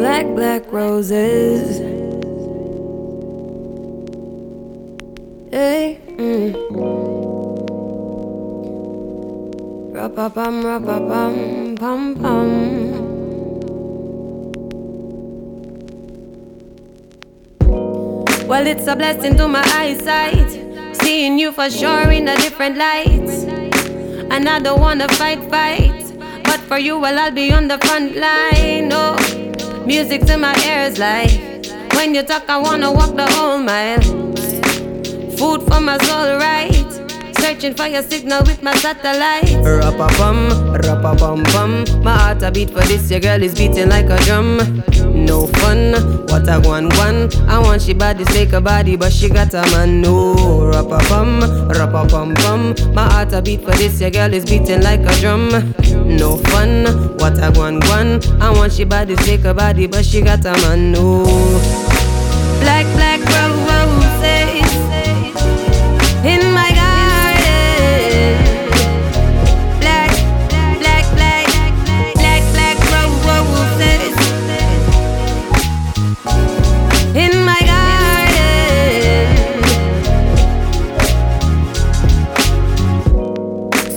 Black, black roses. Hey, mm. Ra-pa-pum, pum, pum. Well, it's a blessing to my eyesight. Seeing you for sure in a different light. And I don't wanna fight, fight. But for you, well, I'll be on the front line. Music to my ears like when you talk, I wanna walk the whole mile. Food for my soul, right? Searching for your signal with my satellite. Rappa bum, rappa bum bum. My heart a beat for this, your girl is beating like a drum. A one one. I want she body, take a body, but she got a man. No, rappa bum, rappa bum bum. My heart a beat for this, your girl is beating like a drum. No fun, what a one one. I want she body, take a body, but she got a man. No,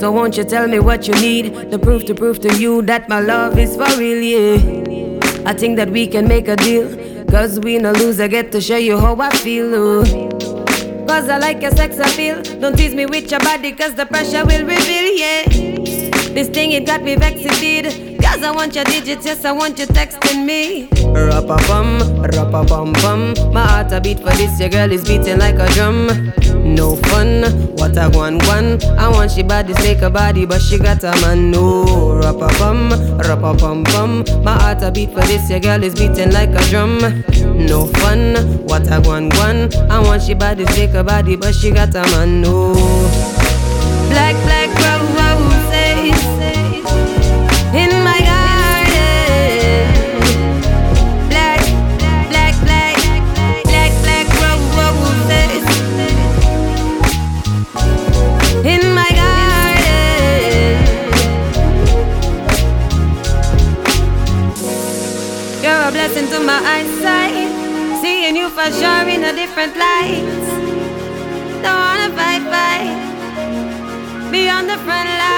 So won't you tell me what you need? The proof to prove to you that my love is for real, yeah. I think that we can make a deal. Cause we no lose, I get to show you how I feel. Ooh. Cause I like your sex appeal. Don't tease me with your body, cause the pressure will reveal, yeah. This thing, it got me vexed, indeed. Cause I want your digits, yes, I want you texting me. Bum, rappa bum bum. My heart a beat for this, your girl is beating like a drum. No fun, what a one one. I want she body, take a body, but she got a man. No, rappa bum, rappa bum bum. My heart a beat for this, your girl is beating like a drum. No fun, what a one one. I want she body, take a body, but she got a man. No, into my eyesight. Seeing you for sure in a different light. Don't wanna fight, fight. Be on the front line,